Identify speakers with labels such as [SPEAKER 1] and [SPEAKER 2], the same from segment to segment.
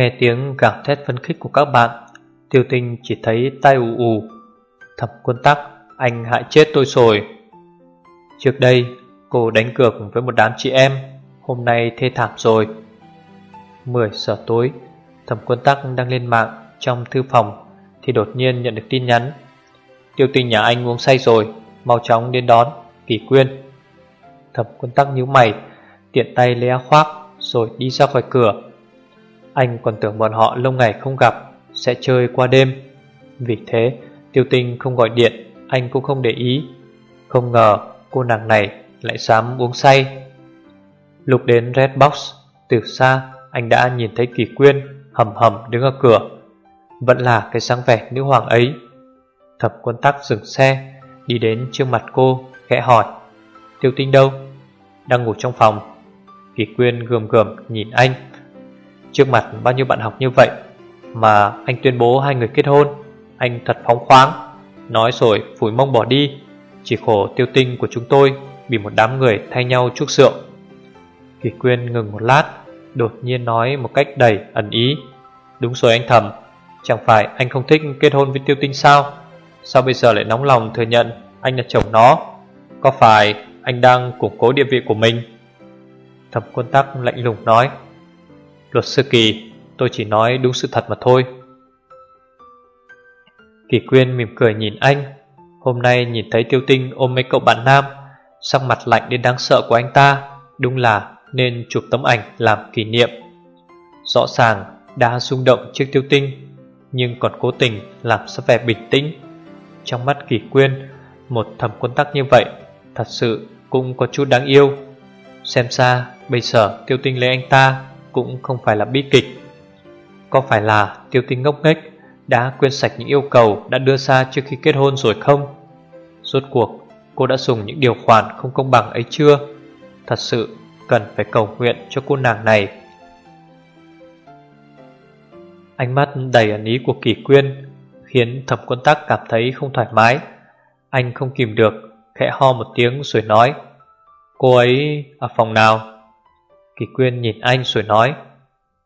[SPEAKER 1] Nghe tiếng gào thét phấn khích của các bạn, Tiêu tinh chỉ thấy tai ù ù. Thẩm quân tắc, Anh hại chết tôi rồi. Trước đây, cô đánh cược với một đám chị em, Hôm nay thê thảm rồi. 10 giờ tối Thẩm quân tắc đang lên mạng Trong thư phòng Thì đột nhiên nhận được tin nhắn. Tiêu tinh nhà anh uống say rồi, Mau chóng đến đón Kỳ quyên. Thẩm quân tắc nhíu mày, Tiện tay lấy áo khoác Rồi đi ra khỏi cửa anh còn tưởng bọn họ lâu ngày không gặp, Sẽ chơi qua đêm. Vì thế, tiêu tinh không gọi điện, Anh cũng không để ý. Không ngờ, cô nàng này lại dám uống say. Lúc đến Red Box, Từ xa, anh đã nhìn thấy kỳ quyên Hầm hầm đứng ở cửa. Vẫn là cái sáng vẻ nữ hoàng ấy. Thập quân tắc dừng xe, Đi đến trước mặt cô, Khẽ hỏi, Tiêu tinh đâu? Đang ngủ trong phòng? Kỳ quyên gườm gườm nhìn anh. Trước mặt bao nhiêu bạn học như vậy Mà anh tuyên bố hai người kết hôn, Anh thật phóng khoáng, Nói rồi phủi mông bỏ đi. Chỉ khổ tiêu tinh của chúng tôi Bị một đám người thay nhau chuốc rượu Kỳ quyên ngừng một lát, Đột nhiên nói một cách đầy ẩn ý. Đúng rồi anh thầm Chẳng phải anh không thích kết hôn với tiêu tinh sao? Sao bây giờ lại nóng lòng thừa nhận Anh là chồng nó? Có phải anh đang củng cố địa vị của mình? Thẩm quân tắc lạnh lùng nói. Luật sư Kỳ, Tôi chỉ nói đúng sự thật mà thôi. Kỳ Quyên mỉm cười nhìn anh, Hôm nay nhìn thấy tiêu tinh ôm mấy cậu bạn nam, Sắc mặt lạnh đến đáng sợ của anh ta, Đúng là nên chụp tấm ảnh làm kỷ niệm. Rõ ràng đã rung động trước tiêu tinh, Nhưng còn cố tình làm sắp vẻ bình tĩnh. Trong mắt Kỳ Quyên, Một thầm quân tắc như vậy Thật sự cũng có chút đáng yêu. Xem ra bây giờ tiêu tinh lấy anh ta cũng không phải là bi kịch. Có phải là tiêu tinh ngốc nghếch đã quên sạch những yêu cầu đã đưa ra trước khi kết hôn rồi không? Rốt cuộc, cô đã dùng những điều khoản không công bằng ấy chưa? Thật sự cần phải cầu nguyện cho cô nàng này. Ánh mắt đầy ẩn ý của kỳ quyên khiến thẩm quân tắc cảm thấy không thoải mái. Anh không kìm được, khẽ ho một tiếng rồi nói Cô ấy ở phòng nào? Kỳ Quyên nhìn anh rồi nói,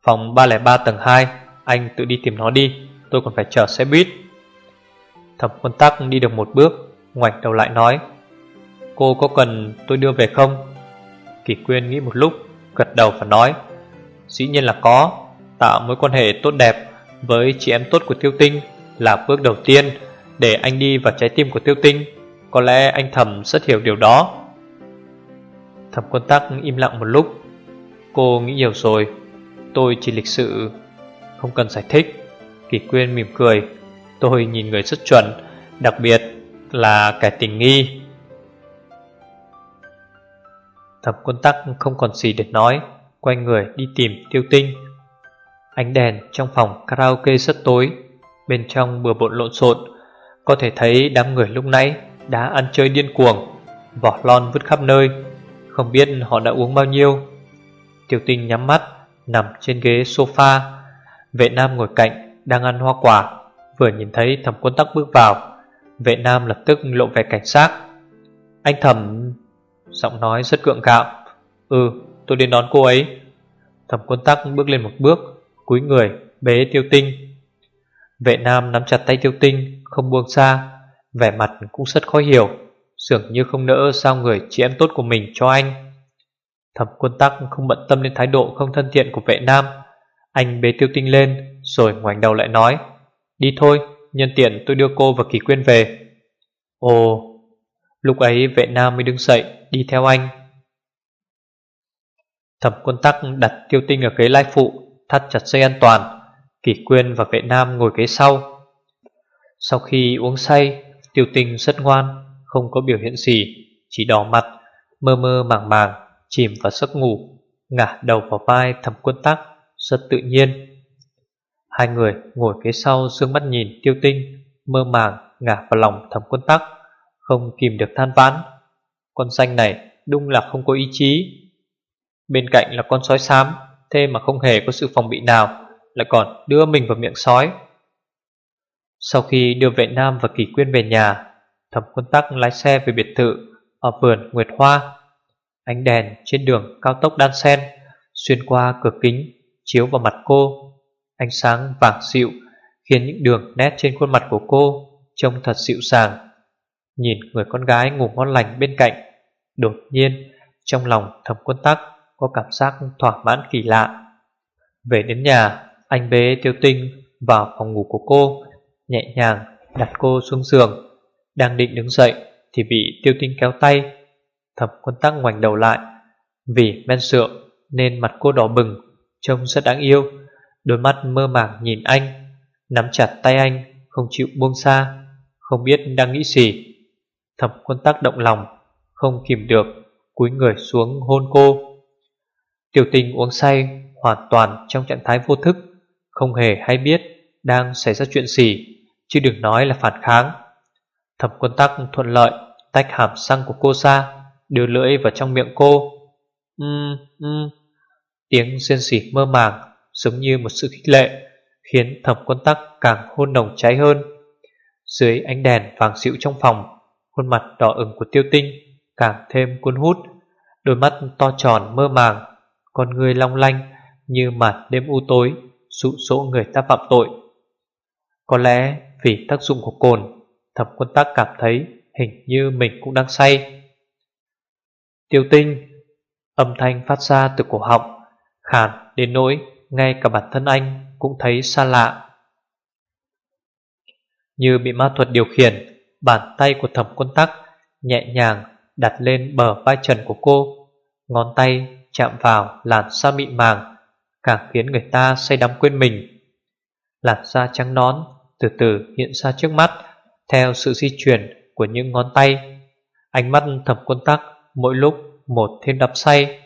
[SPEAKER 1] Phòng 303 tầng 2 Anh tự đi tìm nó đi, Tôi còn phải chờ xe buýt. Thẩm quân tắc đi được một bước, Ngoảnh đầu lại nói, Cô có cần tôi đưa về không? Kỳ Quyên nghĩ một lúc, Gật đầu và nói, Dĩ nhiên là có, Tạo mối quan hệ tốt đẹp Với chị em tốt của Tiêu Tinh Là bước đầu tiên Để anh đi vào trái tim của Tiêu Tinh, Có lẽ anh thầm rất hiểu điều đó. Thẩm quân tắc im lặng một lúc Cô nghĩ nhiều rồi. Tôi chỉ lịch sự, Không cần giải thích, Kỳ quyên mỉm cười. Tôi nhìn người rất chuẩn, Đặc biệt là kẻ tình nghi. Thẩm quân tắc không còn gì để nói, Quay người đi tìm tiêu tinh. Ánh đèn trong phòng karaoke rất tối, Bên trong bừa bộn lộn xộn. Có thể thấy đám người lúc nãy Đã ăn chơi điên cuồng, Vỏ lon vứt khắp nơi. Không biết họ đã uống bao nhiêu. Tiểu tinh nhắm mắt, Nằm trên ghế sofa. Vệ nam ngồi cạnh, đang ăn hoa quả. Vừa nhìn thấy thẩm quân tắc bước vào, Vệ nam lập tức lộ vẻ cảnh sát. Anh thẩm Giọng nói rất gượng gạo. Ừ tôi đến đón cô ấy. Thẩm quân tắc bước lên một bước, Cúi người, bế tiêu tinh. Vệ nam nắm chặt tay tiêu tinh, Không buông xa Vẻ mặt cũng rất khó hiểu, Dường như không nỡ sao người chị em tốt của mình cho anh. Thẩm quân tắc không bận tâm đến thái độ không thân thiện của vệ nam. Anh bế tiêu tinh lên Rồi ngoảnh đầu lại nói Đi thôi, nhân tiện tôi đưa cô và kỳ quyên về. Ồ Lúc ấy vệ nam mới đứng dậy Đi theo anh. Thẩm quân tắc đặt tiêu tinh ở ghế lai phụ Thắt chặt dây an toàn. Kỳ quyên và vệ nam ngồi ghế sau. Sau khi uống say Tiêu tinh rất ngoan không có biểu hiện gì, chỉ đỏ mặt, mơ mơ màng màng, chìm vào giấc ngủ, ngả đầu vào vai thầm quân tắc, rất tự nhiên. Hai người ngồi kế sau dương mắt nhìn tiêu tinh, mơ màng ngả vào lòng thầm quân tắc, không kìm được than vãn. Con xanh này đúng là không có ý chí. Bên cạnh là con sói xám, thế mà không hề có sự phòng bị nào, lại còn đưa mình vào miệng sói. Sau khi đưa vệ nam và kỳ quyên về nhà, thẩm quân tắc lái xe về biệt thự ở vườn Nguyệt Hoa. Ánh đèn trên đường cao tốc đan sen xuyên qua cửa kính chiếu vào mặt cô. Ánh sáng vàng dịu khiến những đường nét trên khuôn mặt của cô trông thật dịu dàng. Nhìn người con gái ngủ ngon lành bên cạnh, đột nhiên trong lòng thầm quân tắc có cảm giác thỏa mãn kỳ lạ. Về đến nhà, anh bế tiêu tinh vào phòng ngủ của cô, nhẹ nhàng đặt cô xuống giường. Đang định đứng dậy thì bị tiêu tinh kéo tay. Thẩm quân tắc ngoảnh đầu lại. Vì men sượng nên mặt cô đỏ bừng, trông rất đáng yêu. Đôi mắt mơ màng nhìn anh, nắm chặt tay anh, không chịu buông xa, không biết đang nghĩ gì. Thẩm quân tắc động lòng, không kìm được, cúi người xuống hôn cô. Tiểu tình uống say, hoàn toàn trong trạng thái vô thức, không hề hay biết đang xảy ra chuyện gì, chứ đừng nói là phản kháng. Thẩm quân tắc thuận lợi, tách hàm răng của cô ra, đưa lưỡi vào trong miệng cô. Ừm, ừm. Tiếng xuyên xỉ mơ màng, giống như một sự khích lệ, khiến thẩm quân tắc càng hôn nồng cháy hơn. Dưới ánh đèn vàng dịu trong phòng, khuôn mặt đỏ ửng của tiêu tinh càng thêm cuốn hút, đôi mắt to tròn mơ màng, con người long lanh như mặt đêm u tối, dụ dỗ người ta phạm tội. Có lẽ vì tác dụng của cồn, thẩm quân tắc cảm thấy hình như mình cũng đang say. Tiêu tinh, âm thanh phát ra từ cổ họng, khàn đến nỗi ngay cả bản thân anh cũng thấy xa lạ. Như bị ma thuật điều khiển, bàn tay của thẩm quân tắc nhẹ nhàng đặt lên bờ vai trần của cô, ngón tay chạm vào làn da mịn màng, càng khiến người ta say đắm quên mình. Làn da trắng nón từ từ hiện ra trước mắt theo sự di chuyển của những ngón tay. Ánh mắt thẩm quân tắc mỗi lúc một thêm đắm say.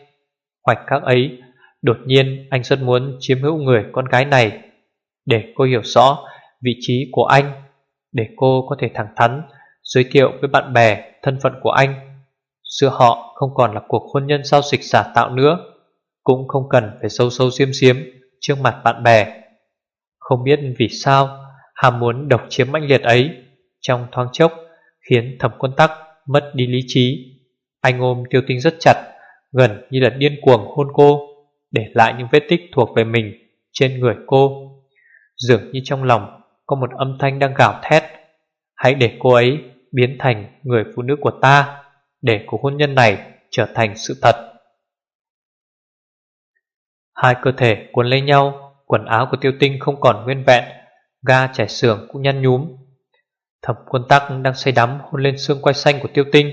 [SPEAKER 1] Khoảnh khắc ấy, đột nhiên anh rất muốn chiếm hữu người con gái này để cô hiểu rõ vị trí của anh, để cô có thể thẳng thắn giới thiệu với bạn bè thân phận của anh. Giữa họ không còn là cuộc hôn nhân giao dịch giả tạo nữa, cũng không cần phải sâu sâu xiêm xiếm trước mặt bạn bè. Không biết vì sao ham muốn độc chiếm mãnh liệt ấy trong thoáng chốc khiến thẩm quân tắc mất đi lý trí. Anh ôm tiêu tinh rất chặt, gần như là điên cuồng hôn cô, để lại những vết tích thuộc về mình trên người cô. Dường như trong lòng có một âm thanh đang gào thét. Hãy để cô ấy biến thành người phụ nữ của ta, để cuộc hôn nhân này trở thành sự thật. Hai cơ thể cuốn lấy nhau, quần áo của tiêu tinh không còn nguyên vẹn, ga trải sườn cũng nhăn nhúm. Thẩm quân tắc đang say đắm hôn lên xương quai xanh của tiêu tinh,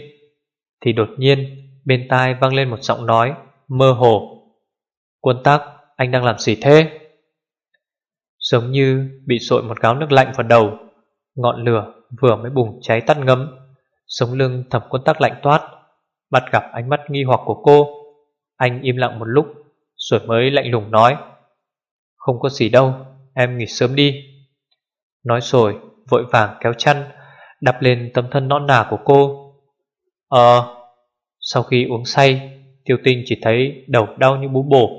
[SPEAKER 1] thì đột nhiên bên tai vang lên một giọng nói mơ hồ. Quân tắc, anh đang làm gì thế? Giống như bị sội một gáo nước lạnh vào đầu, ngọn lửa vừa mới bùng cháy tắt ngấm, sống lưng thẩm quân tắc lạnh toát, bắt gặp ánh mắt nghi hoặc của cô. Anh im lặng một lúc rồi mới lạnh lùng nói Không có gì đâu Em nghỉ sớm đi Nói rồi vội vàng kéo chăn Đập lên tấm thân nõn nà của cô Ờ Sau khi uống say, Tiêu tinh chỉ thấy đầu đau như bú bổ,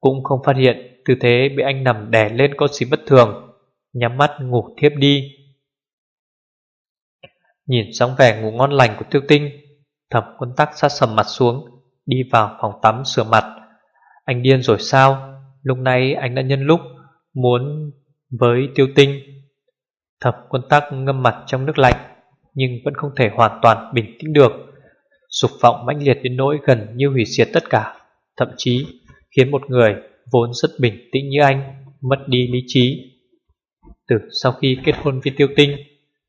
[SPEAKER 1] Cũng không phát hiện Tư thế bị anh nằm đè lên có gì bất thường, Nhắm mắt ngủ thiếp đi. Nhìn dáng vẻ ngủ ngon lành của tiêu tinh Thẩm quân tắc sát sầm mặt xuống, Đi vào phòng tắm sửa mặt. Anh điên rồi sao? Lúc này anh đã nhân lúc Muốn với tiêu tinh. Thập quân tắc ngâm mặt trong nước lạnh. Nhưng vẫn không thể hoàn toàn bình tĩnh được. Sục vọng mãnh liệt đến nỗi gần như hủy diệt tất cả, Thậm chí khiến một người vốn rất bình tĩnh như anh Mất đi lý trí. Từ sau khi kết hôn với tiêu tinh,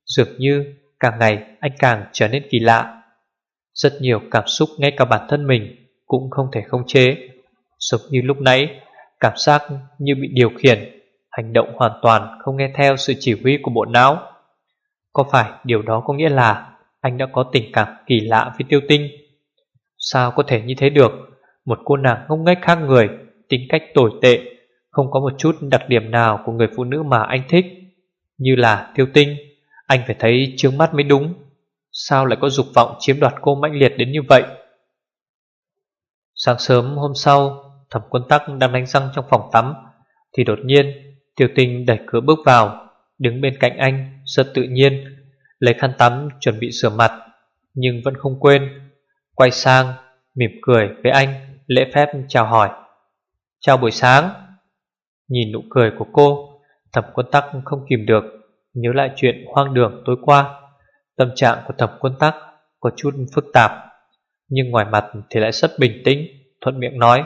[SPEAKER 1] Dường như càng ngày anh càng trở nên kỳ lạ. Rất nhiều cảm xúc ngay cả bản thân mình Cũng không thể không chế. Giống như lúc nãy, Cảm giác như bị điều khiển, Hành động hoàn toàn không nghe theo sự chỉ huy của bộ não. Có phải điều đó có nghĩa là anh đã có tình cảm kỳ lạ với tiêu tinh. Sao có thể như thế được? Một cô nàng ngông nghếch khác người, tính cách tồi tệ, không có một chút đặc điểm nào của người phụ nữ mà anh thích. Như là tiêu tinh, anh phải thấy trướng mắt mới đúng. Sao lại có dục vọng chiếm đoạt cô mãnh liệt đến như vậy? Sáng sớm hôm sau, thẩm quân tắc đang đánh răng trong phòng tắm, thì đột nhiên tiêu tinh đẩy cửa bước vào, đứng bên cạnh anh rất tự nhiên, lấy khăn tắm chuẩn bị rửa mặt, nhưng vẫn không quên. Quay sang, mỉm cười với anh, lễ phép chào hỏi. Chào buổi sáng. Nhìn nụ cười của cô, thẩm quân tắc không kìm được, nhớ lại chuyện hoang đường tối qua. Tâm trạng của thẩm quân tắc có chút phức tạp, nhưng ngoài mặt thì lại rất bình tĩnh, thuận miệng nói.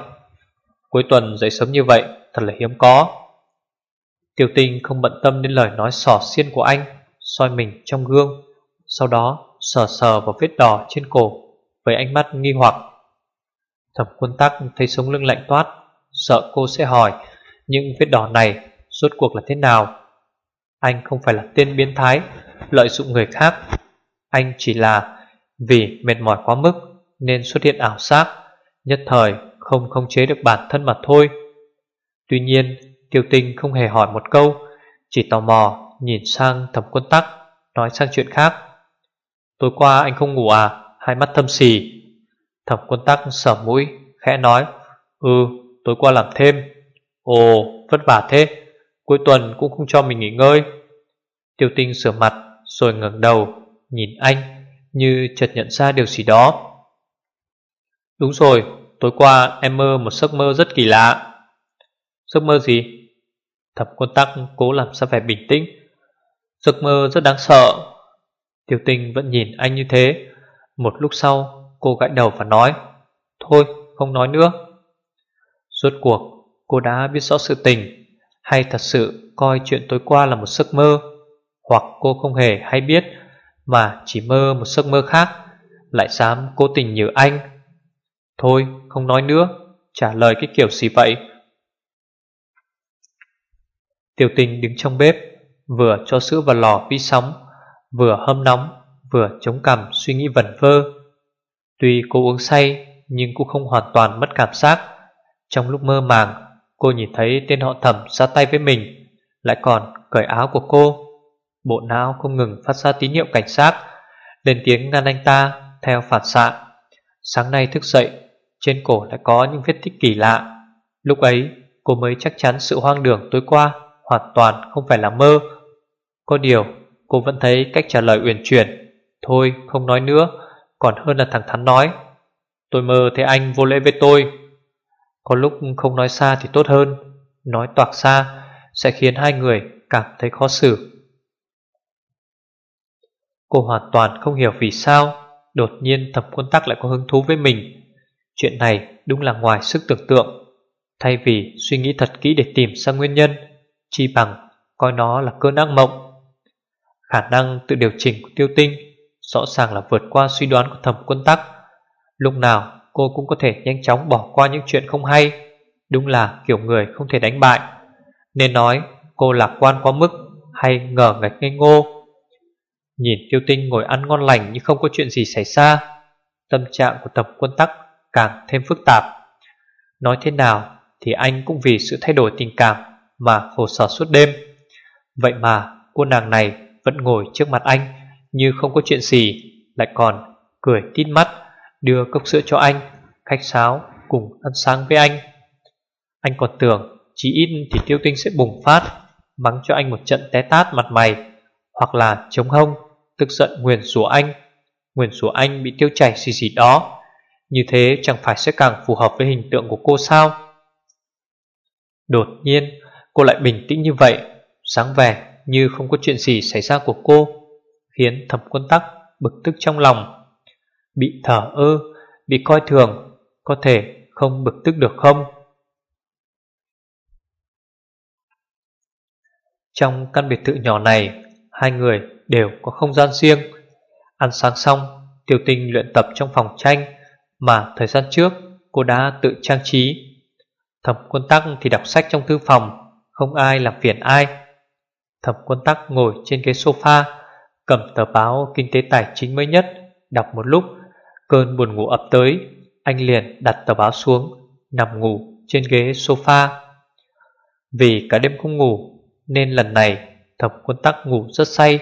[SPEAKER 1] Cuối tuần dậy sớm như vậy, thật là hiếm có. Tiểu tình không bận tâm đến lời nói sỏ xiên của anh, soi mình trong gương, sau đó sờ sờ vào vết đỏ trên cổ với ánh mắt nghi hoặc. Thẩm quân tắc thấy sống lưng lạnh toát, sợ cô sẽ hỏi những vết đỏ này rốt cuộc là thế nào. Anh không phải là tên biến thái, lợi dụng người khác. Anh chỉ là vì mệt mỏi quá mức nên xuất hiện ảo giác, nhất thời không khống chế được bản thân mà thôi. Tuy nhiên, Tiêu Tinh không hề hỏi một câu, chỉ tò mò nhìn sang thẩm quân tắc, nói sang chuyện khác. Tối qua anh không ngủ à, hai mắt thâm xì. Thẩm quân tắc sờ mũi, khẽ nói, Ừ, tối qua làm thêm. Ồ, vất vả thế, cuối tuần cũng không cho mình nghỉ ngơi. Tiêu Tinh sửa mặt, rồi ngẩng đầu, nhìn anh, như chợt nhận ra điều gì đó. Đúng rồi, tối qua em mơ một giấc mơ rất kỳ lạ. Giấc mơ gì? Thập quân tắc cố làm sao vẻ bình tĩnh. Giấc mơ rất đáng sợ. Tiểu tình vẫn nhìn anh như thế. Một lúc sau, cô gãi đầu và nói, Thôi, không nói nữa. Rốt cuộc, cô đã biết rõ sự tình. Hay thật sự coi chuyện tối qua là một giấc mơ? Hoặc cô không hề hay biết, Mà chỉ mơ một giấc mơ khác, Lại dám cố tình nhớ anh? Thôi, không nói nữa. Trả lời cái kiểu gì vậy? Tiểu tình đứng trong bếp, Vừa cho sữa vào lò vi sóng, Vừa hâm nóng, Vừa chống cằm suy nghĩ vẩn vơ. Tuy cô uống say, Nhưng cũng không hoàn toàn mất cảm giác. Trong lúc mơ màng, Cô nhìn thấy tên họ thẩm ra tay với mình, Lại còn cởi áo của cô. Bộ não không ngừng phát ra tín hiệu cảnh sát Lên tiếng ngăn anh ta Theo phản xạ. Sáng nay thức dậy, Trên cổ lại có những vết tích kỳ lạ. Lúc ấy, cô mới chắc chắn sự hoang đường tối qua hoàn toàn không phải là mơ. Có điều, cô vẫn thấy cách trả lời uyển chuyển. Thôi, không nói nữa, còn hơn là thẳng thắn nói. Tôi mơ thấy anh vô lễ với tôi. Có lúc không nói xa thì tốt hơn, nói toạc xa sẽ khiến hai người cảm thấy khó xử. Cô hoàn toàn không hiểu vì sao đột nhiên thập quân tắc lại có hứng thú với mình. Chuyện này đúng là ngoài sức tưởng tượng. Thay vì suy nghĩ thật kỹ để tìm ra nguyên nhân, chi bằng coi nó là cơn ác mộng. Khả năng tự điều chỉnh của tiêu tinh rõ ràng là vượt qua suy đoán của thẩm quân tắc. Lúc nào cô cũng có thể nhanh chóng bỏ qua những chuyện không hay, đúng là kiểu người không thể đánh bại. Nên nói cô lạc quan quá mức hay ngờ ngạch ngây ngô. Nhìn tiêu tinh ngồi ăn ngon lành như không có chuyện gì xảy ra, tâm trạng của thẩm quân tắc càng thêm phức tạp. Nói thế nào thì anh cũng vì sự thay đổi tình cảm mà khổ sở suốt đêm. Vậy mà cô nàng này vẫn ngồi trước mặt anh như không có chuyện gì, lại còn cười tít mắt, đưa cốc sữa cho anh, khách sáo cùng ăn sáng với anh. Anh còn tưởng chỉ ít thì tiêu tinh sẽ bùng phát, mắng cho anh một trận té tát mặt mày, hoặc là chống hông, tức giận nguyền rủa anh, nguyền rủa anh bị tiêu chảy gì gì đó. Như thế chẳng phải sẽ càng phù hợp với hình tượng của cô sao? Đột nhiên, Cô lại bình tĩnh như vậy, Sáng vẻ như không có chuyện gì xảy ra của cô, Khiến thẩm quân tắc bực tức trong lòng. Bị thở ơ, Bị coi thường, Có thể không bực tức được không? Trong căn biệt thự nhỏ này, Hai người đều có không gian riêng. Ăn sáng xong, Tiểu tình luyện tập trong phòng tranh Mà thời gian trước cô đã tự trang trí. Thẩm quân tắc thì đọc sách trong thư phòng không ai làm phiền ai. Thẩm quân tắc ngồi trên ghế sofa, Cầm tờ báo kinh tế tài chính mới nhất, Đọc một lúc. Cơn buồn ngủ ập tới, Anh liền đặt tờ báo xuống, Nằm ngủ trên ghế sofa. Vì cả đêm không ngủ, Nên lần này thẩm quân tắc ngủ rất say.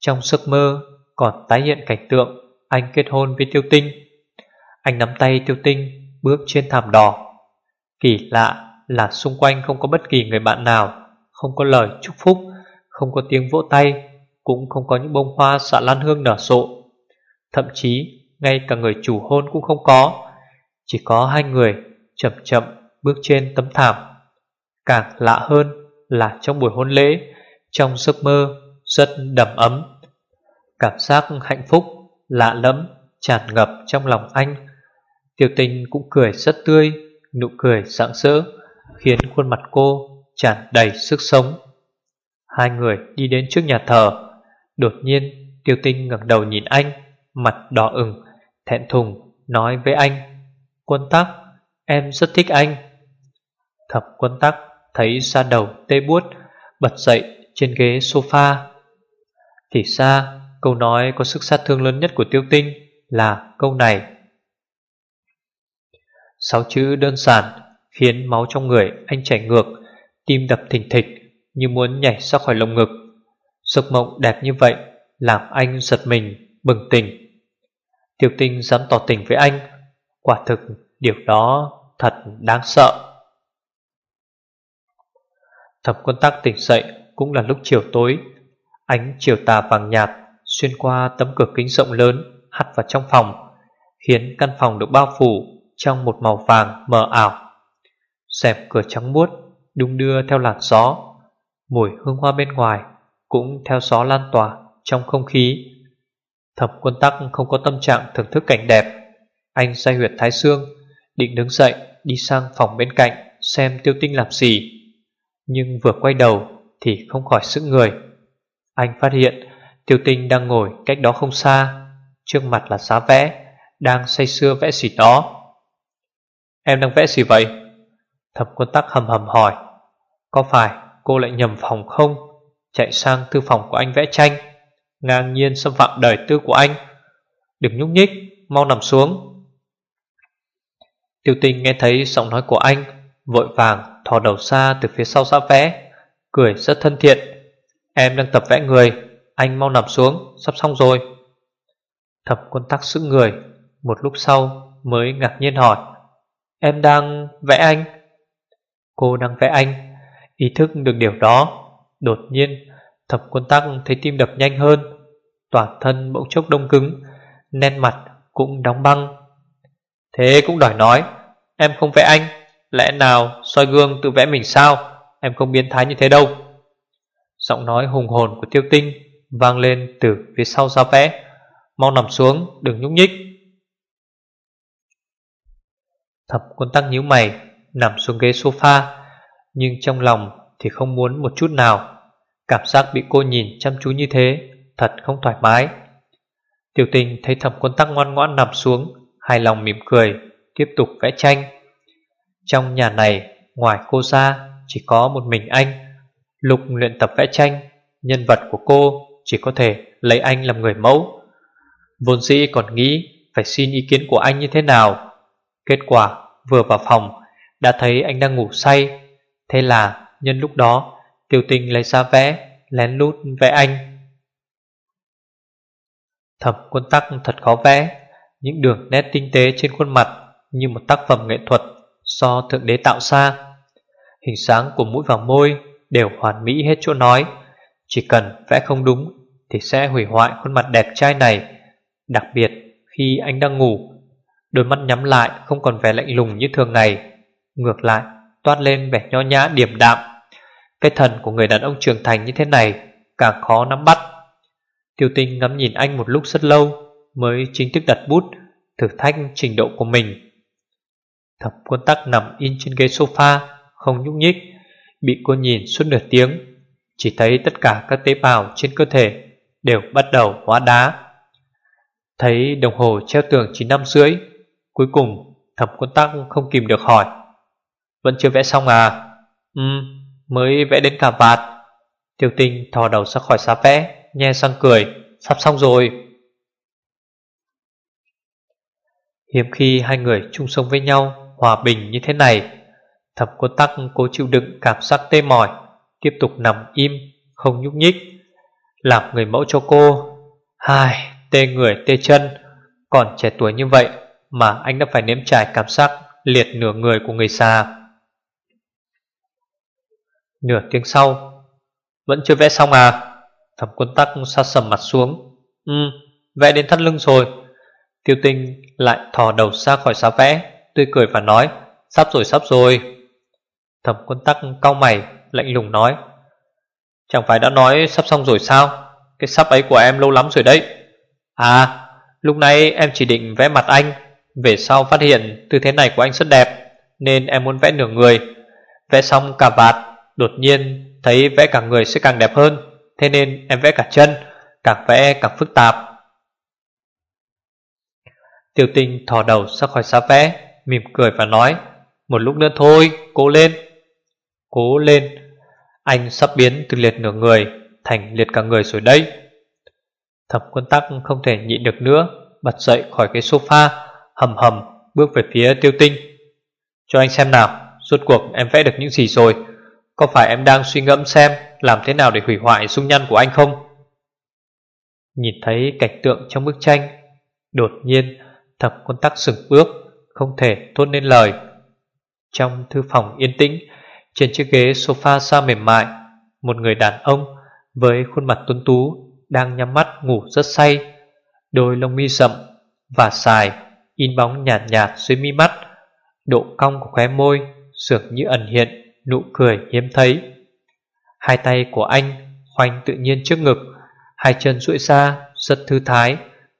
[SPEAKER 1] Trong giấc mơ còn tái hiện cảnh tượng Anh kết hôn với tiêu tinh. Anh nắm tay tiêu tinh Bước trên thảm đỏ. Kỳ lạ là xung quanh không có bất kỳ người bạn nào, Không có lời chúc phúc, Không có tiếng vỗ tay, Cũng không có những bông hoa xạ lan hương nở rộ. Thậm chí, ngay cả người chủ hôn cũng không có, Chỉ có hai người chậm chậm bước trên tấm thảm. Càng lạ hơn là trong buổi hôn lễ, Trong giấc mơ rất đầm ấm. Cảm giác hạnh phúc, lạ lẫm tràn ngập trong lòng anh. Tiểu tình cũng cười rất tươi, Nụ cười sáng sỡ. Khiến khuôn mặt cô tràn đầy sức sống. Hai người đi đến trước nhà thờ, Đột nhiên Tiêu tinh ngẩng đầu nhìn anh, Mặt đỏ ửng, Thẹn thùng nói với anh, Quân tắc, em rất thích anh. Thập quân tắc thấy xa đầu tê buốt, Bật dậy trên ghế sofa. Thì ra, câu nói có sức sát thương lớn nhất của tiêu tinh Là câu này. Sáu chữ đơn giản Khiến máu trong người anh chảy ngược Tim đập thình thịch Như muốn nhảy ra khỏi lồng ngực. Giấc mộng đẹp như vậy Làm anh giật mình, bừng tỉnh. Tiểu tinh dám tỏ tình với anh Quả thực điều đó thật đáng sợ. Thẩm quân tắc tỉnh dậy Cũng là lúc chiều tối. Ánh chiều tà vàng nhạt Xuyên qua tấm cửa kính rộng lớn Hắt vào trong phòng Khiến căn phòng được bao phủ Trong một màu vàng mờ ảo. Xẹp cửa trắng muốt, Đung đưa theo làn gió. Mùi hương hoa bên ngoài Cũng theo gió lan tỏa trong không khí. Thẩm quân tắc không có tâm trạng thưởng thức cảnh đẹp. Anh say huyệt thái xương, Định đứng dậy đi sang phòng bên cạnh Xem tiêu tinh làm gì. Nhưng vừa quay đầu Thì không khỏi sững người. Anh phát hiện tiêu tinh đang ngồi cách đó không xa, Trước mặt là giá vẽ, Đang say sưa vẽ gì đó. Em đang vẽ gì vậy? Thẩm quân tắc hầm hầm hỏi, Có phải cô lại nhầm phòng không? Chạy sang thư phòng của anh vẽ tranh, Ngang nhiên xâm phạm đời tư của anh. Đừng nhúc nhích, Mau nằm xuống. Tiêu tinh nghe thấy giọng nói của anh, Vội vàng thò đầu xa từ phía sau xã vẽ, Cười rất thân thiện. Em đang tập vẽ người, Anh mau nằm xuống, Sắp xong rồi. Thập quân tắc sững người, Một lúc sau mới ngạc nhiên hỏi, Em đang vẽ anh? Cô đang vẽ anh. Ý thức được điều đó, Đột nhiên, thập quân tắc thấy tim đập nhanh hơn. Toàn thân bỗng chốc đông cứng Nen mặt cũng đóng băng. Thế cũng đòi nói, Em không vẽ anh, Lẽ nào soi gương tự vẽ mình sao? Em không biến thái như thế đâu. Giọng nói hùng hồn của tiêu tinh Vang lên từ phía sau ra vẽ. Mau nằm xuống, đừng nhúc nhích. Thập quân tăng nhíu mày Nằm xuống ghế sofa, Nhưng trong lòng thì không muốn một chút nào. Cảm giác bị cô nhìn chăm chú như thế, Thật không thoải mái. Tiểu tình thấy thẩm quân tắc ngoan ngoãn nằm xuống, Hài lòng mỉm cười, Tiếp tục vẽ tranh. Trong nhà này, ngoài cô ra, Chỉ có một mình anh. Lục luyện tập vẽ tranh, Nhân vật của cô chỉ có thể lấy anh làm người mẫu. Vốn dĩ còn nghĩ Phải xin ý kiến của anh như thế nào. Kết quả vừa vào phòng đã thấy anh đang ngủ say. Thế là, nhân lúc đó Tiểu tình lấy ra vẽ, Lén lút vẽ anh. Thẩm quân tắc thật khó vẽ. Những đường nét tinh tế trên khuôn mặt Như một tác phẩm nghệ thuật Do Thượng Đế tạo ra. Hình sáng của mũi và môi Đều hoàn mỹ hết chỗ nói. Chỉ cần vẽ không đúng Thì sẽ hủy hoại khuôn mặt đẹp trai này, Đặc biệt khi anh đang ngủ. Đôi mắt nhắm lại không còn vẻ lạnh lùng như thường ngày. Ngược lại, toát lên vẻ nho nhã, điềm đạm. Cái thần của người đàn ông trưởng thành như thế này Càng khó nắm bắt. Tiêu tinh ngắm nhìn anh một lúc rất lâu Mới chính thức đặt bút, Thử thách trình độ của mình. Thập quân tắc nằm in trên ghế sofa, Không nhúc nhích, Bị cô nhìn suốt nửa tiếng. Chỉ thấy tất cả các tế bào trên cơ thể Đều bắt đầu hóa đá. Thấy đồng hồ treo tường chín năm rưỡi, Cuối cùng thập quân tắc không kìm được hỏi vẫn chưa vẽ xong à? Ừ mới vẽ đến cả vạt. Tiêu tinh thò đầu ra khỏi xá vẽ Nhe sang cười. Sắp xong rồi. Hiếm khi hai người chung sống với nhau Hòa bình như thế này. Thập cô tắc cố chịu đựng cảm giác tê mỏi Tiếp tục nằm im Không nhúc nhích. Làm người mẫu cho cô. Hai, tê người tê chân. Còn trẻ tuổi như vậy Mà anh đã phải nếm trải cảm giác Liệt nửa người của người già. Nửa tiếng sau Vẫn chưa vẽ xong à? Thẩm quân tắc xa sầm mặt xuống. Ừ, vẽ đến thắt lưng rồi. Tiêu tinh lại thò đầu ra khỏi giá vẽ Tươi cười và nói Sắp rồi sắp rồi. Thẩm quân tắc cau mày Lạnh lùng nói Chẳng phải đã nói sắp xong rồi sao? Cái sắp ấy của em lâu lắm rồi đấy. À lúc nãy em chỉ định vẽ mặt anh Về sau phát hiện tư thế này của anh rất đẹp Nên em muốn vẽ nửa người. Vẽ xong cả vạt Đột nhiên thấy vẽ cả người sẽ càng đẹp hơn Thế nên em vẽ cả chân Càng vẽ càng phức tạp. Tiểu tinh thò đầu ra khỏi xa vẽ Mỉm cười và nói Một lúc nữa thôi, cố lên. Cố lên? Anh sắp biến từ liệt nửa người Thành liệt cả người rồi đây. Thẩm quân tắc không thể nhịn được nữa Bật dậy khỏi cái sofa Hầm hầm bước về phía tiêu tinh. Cho anh xem nào Rốt cuộc em vẽ được những gì rồi? Có phải em đang suy ngẫm xem Làm thế nào để hủy hoại dung nhan của anh không? Nhìn thấy cảnh tượng trong bức tranh, Đột nhiên thập con tắc sừng bước, Không thể thốt nên lời. Trong thư phòng yên tĩnh, Trên chiếc ghế sofa xa mềm mại, Một người đàn ông Với khuôn mặt tuấn tú Đang nhắm mắt ngủ rất say, Đôi lông mi rậm và dài In bóng nhạt nhạt dưới mi mắt, Độ cong của khóe môi Dường như ẩn hiện. Nụ cười hiếm thấy. Hai tay của anh khoanh tự nhiên trước ngực Hai chân duỗi ra rất thư thái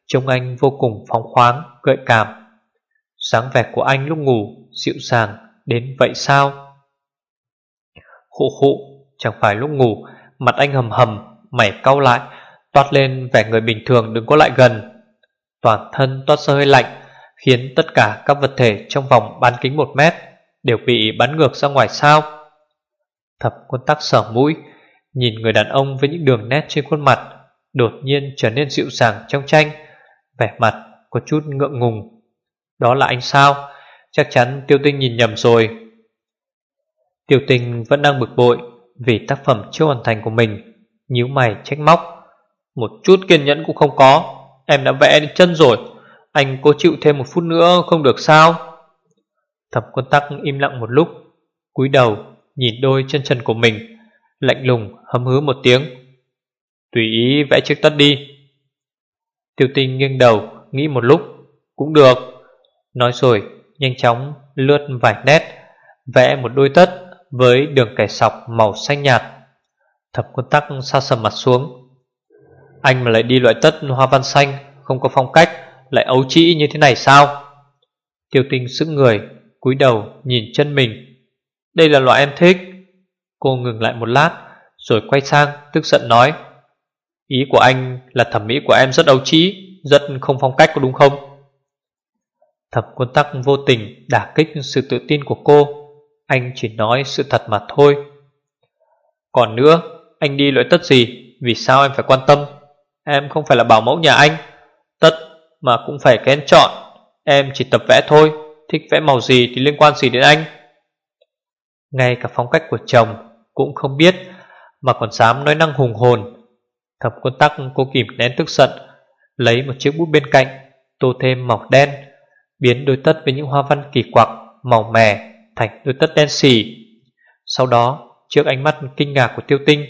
[SPEAKER 1] Trông anh vô cùng phóng khoáng, gợi cảm. Sáng vẻ của anh lúc ngủ dịu dàng đến vậy sao? Khụ khụ, chẳng phải lúc ngủ Mặt anh hầm hầm, mày cau lại Toát lên vẻ người bình thường đừng có lại gần. Toàn thân toát ra hơi lạnh Khiến tất cả các vật thể trong vòng bán kính một mét Đều bị bắn ngược ra ngoài sao? Thập quân tắc sở mũi, Nhìn người đàn ông với những đường nét trên khuôn mặt, Đột nhiên trở nên dịu dàng trong tranh Vẻ mặt có chút ngượng ngùng. Đó là anh sao? Chắc chắn tiêu tinh nhìn nhầm rồi. Tiêu tinh vẫn đang bực bội Vì tác phẩm chưa hoàn thành của mình, nhíu mày trách móc. Một chút kiên nhẫn cũng không có, Em đã vẽ đến chân rồi, Anh cố chịu thêm một phút nữa không được sao? Thập quân tắc im lặng một lúc, cúi đầu nhìn đôi chân trần của mình, Lạnh lùng hâm hứa một tiếng. Tùy ý vẽ chiếc tất đi. Tiêu tinh nghiêng đầu, Nghĩ một lúc, Cũng được. Nói rồi, nhanh chóng lướt vài nét, Vẽ một đôi tất Với đường kẻ sọc màu xanh nhạt. Thập quân tắc xa sầm mặt xuống. Anh mà lại đi loại tất hoa văn xanh, Không có phong cách, Lại ấu trĩ như thế này sao? Tiêu tinh sững người, cúi đầu nhìn chân mình. Đây là loại em thích. Cô ngừng lại một lát, Rồi quay sang tức giận nói. Ý của anh là thẩm mỹ của em rất ấu trí, Rất không phong cách có đúng không? Thẩm quân tắc vô tình đả kích sự tự tin của cô. Anh chỉ nói sự thật mà thôi. Còn nữa, Anh đi loại tất gì? Vì sao em phải quan tâm? Em không phải là bảo mẫu nhà anh. Tất mà cũng phải kén chọn. Em chỉ tập vẽ thôi. Thích vẽ màu gì thì liên quan gì đến anh? Ngay cả phong cách của chồng Cũng không biết, Mà còn dám nói năng hùng hồn. Thập quân tắc cô kìm nén tức giận, Lấy một chiếc bút bên cạnh, Tô thêm màu đen, Biến đôi tất với những hoa văn kỳ quặc, Màu mè thành đôi tất đen xỉ Sau đó, trước ánh mắt kinh ngạc của tiêu tinh,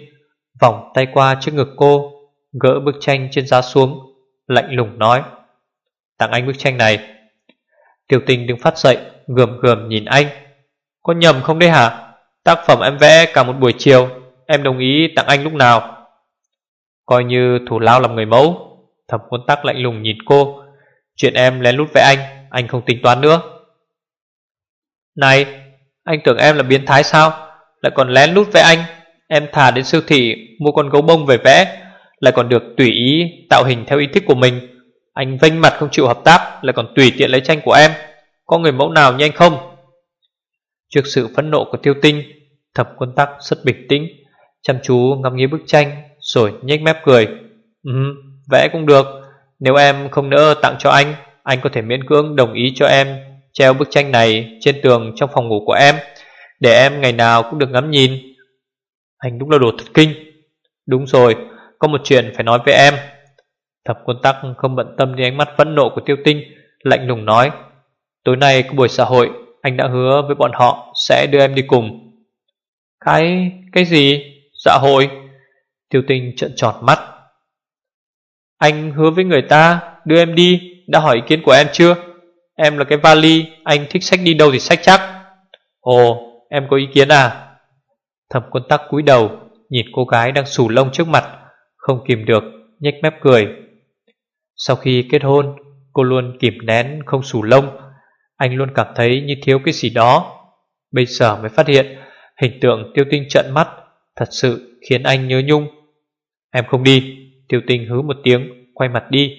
[SPEAKER 1] Vòng tay qua trước ngực cô, Gỡ bức tranh trên giá xuống, Lạnh lùng nói, Tặng anh bức tranh này. Tiêu tinh đứng phát dậy, Gườm gườm nhìn anh. Có nhầm không đấy hả? Tác phẩm em vẽ cả một buổi chiều, Em đồng ý tặng anh lúc nào? Coi như thủ lao làm người mẫu Thẩm quân tắc lạnh lùng nhìn cô. Chuyện em lén lút vẽ anh Anh không tính toán nữa. Này, Anh tưởng em là biến thái sao? Lại còn lén lút vẽ anh. Em thả đến siêu thị mua con gấu bông về vẽ, Lại còn được tùy ý tạo hình theo ý thích của mình. Anh vênh mặt không chịu hợp tác, Lại còn tùy tiện lấy tranh của em. Có người mẫu nào như anh không? Trước sự phẫn nộ của tiêu tinh thập quân tắc rất bình tĩnh Chăm chú ngắm nghía bức tranh rồi nhếch mép cười. Ừ, Vẽ cũng được Nếu em không nỡ tặng cho anh Anh có thể miễn cưỡng đồng ý cho em Treo bức tranh này trên tường trong phòng ngủ của em Để em ngày nào cũng được ngắm nhìn. Anh đúng là đồ thật kinh. Đúng rồi Có một chuyện phải nói với em. Thập quân tắc không bận tâm đến ánh mắt phẫn nộ của tiêu tinh Lạnh lùng nói. Tối nay có buổi xã hội anh đã hứa với bọn họ sẽ đưa em đi cùng. Cái... cái gì? dạ hội. Tiêu tinh trợn tròn mắt. Anh hứa với người ta Đưa em đi, Đã hỏi ý kiến của em chưa? Em là cái vali, Anh thích sách đi đâu thì sách chắc. Ồ, em có ý kiến à? Thẩm quân tắc cúi đầu, Nhìn cô gái đang sù lông trước mặt, Không kìm được, nhếch mép cười. Sau khi kết hôn, Cô luôn kìm nén không sù lông anh luôn cảm thấy như thiếu cái gì đó. Bây giờ mới phát hiện, Hình tượng tiêu tinh trận mắt, Thật sự khiến anh nhớ nhung. Em không đi, Tiêu tinh hứ một tiếng, Quay mặt đi.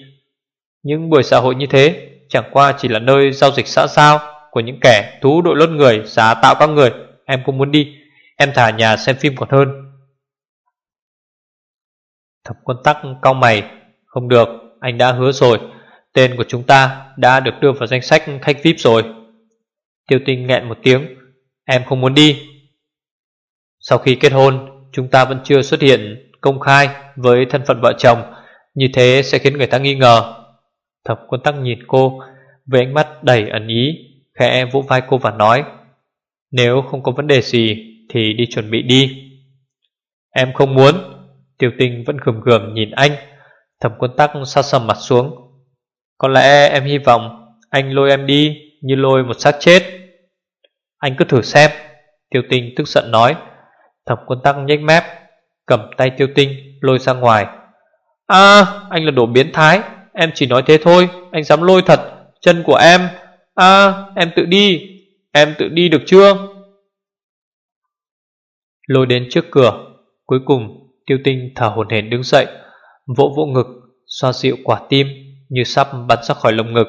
[SPEAKER 1] Những buổi xã hội như thế, Chẳng qua chỉ là nơi giao dịch xã giao Của những kẻ thú đội lốt người, Giá tạo các người. Em cũng muốn đi, Em thả nhà xem phim còn hơn. Thập quân tắc cau mày. Không được, Anh đã hứa rồi. Tên của chúng ta đã được đưa vào danh sách khách VIP rồi. Tiêu tinh nghẹn một tiếng, Em không muốn đi. Sau khi kết hôn, Chúng ta vẫn chưa xuất hiện công khai Với thân phận vợ chồng, Như thế sẽ khiến người ta nghi ngờ. Thập quân tắc nhìn cô Với ánh mắt đầy ẩn ý, Khẽ vỗ vai cô và nói, Nếu không có vấn đề gì Thì đi chuẩn bị đi. Em không muốn. Tiêu tinh vẫn gườm gườm nhìn anh. Thẩm quân tắc xa sầm mặt xuống. Có lẽ em hy vọng Anh lôi em đi như lôi một xác chết. Anh cứ thử xem, Tiêu tinh tức giận nói. Thẩm quân tắc nhếch mép, Cầm tay tiêu tinh lôi ra ngoài. À anh là đồ biến thái, Em chỉ nói thế thôi, Anh dám lôi thật Chân của em. À em tự đi, Em tự đi được chưa? Lôi đến trước cửa, Cuối cùng tiêu tinh thở hổn hển đứng dậy, Vỗ vỗ ngực, Xoa dịu quả tim. Như sắp bắn ra khỏi lồng ngực.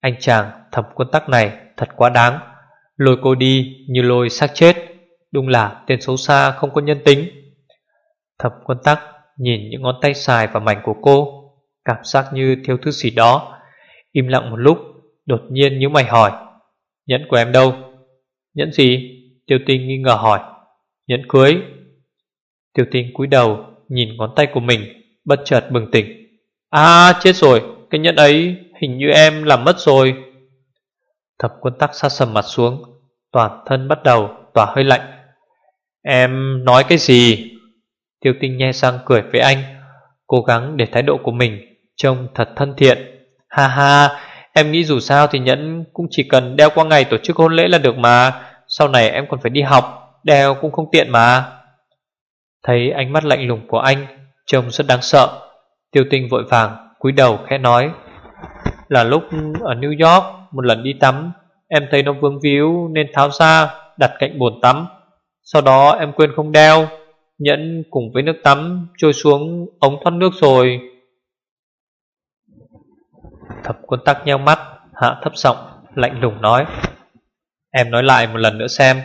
[SPEAKER 1] Anh chàng thẩm quân tắc này thật quá đáng. Lôi cô đi như lôi xác chết. Đúng là tên xấu xa không có nhân tính. Thẩm quân tắc nhìn những ngón tay xài và mảnh của cô, Cảm giác như thiếu thứ gì đó. Im lặng một lúc, Đột nhiên như mày hỏi, Nhẫn của em đâu? Nhẫn gì? Tiêu tinh nghi ngờ hỏi. Nhẫn cưới. Tiêu tinh cúi đầu nhìn ngón tay của mình, Bất chợt bừng tỉnh. À chết rồi. Cái nhẫn ấy hình như em làm mất rồi. Thập quân tắc sát sầm mặt xuống. Toàn thân bắt đầu tỏa hơi lạnh. Em nói cái gì? Tiêu tinh nhe sang cười với anh, Cố gắng để thái độ của mình Trông thật thân thiện. Ha ha, Em nghĩ dù sao thì nhẫn cũng chỉ cần đeo qua ngày tổ chức hôn lễ là được mà. Sau này em còn phải đi học, Đeo cũng không tiện mà. Thấy ánh mắt lạnh lùng của anh, Trông rất đáng sợ. Tiêu tinh vội vàng, cúi đầu khẽ nói, Là lúc ở New York, Một lần đi tắm, Em thấy nó vương víu nên tháo ra, Đặt cạnh bồn tắm. Sau đó em quên không đeo, Nhẫn cùng với nước tắm Trôi xuống ống thoát nước rồi. Thập quân tắc nheo mắt, Hạ thấp giọng, lạnh lùng nói, Em nói lại một lần nữa xem.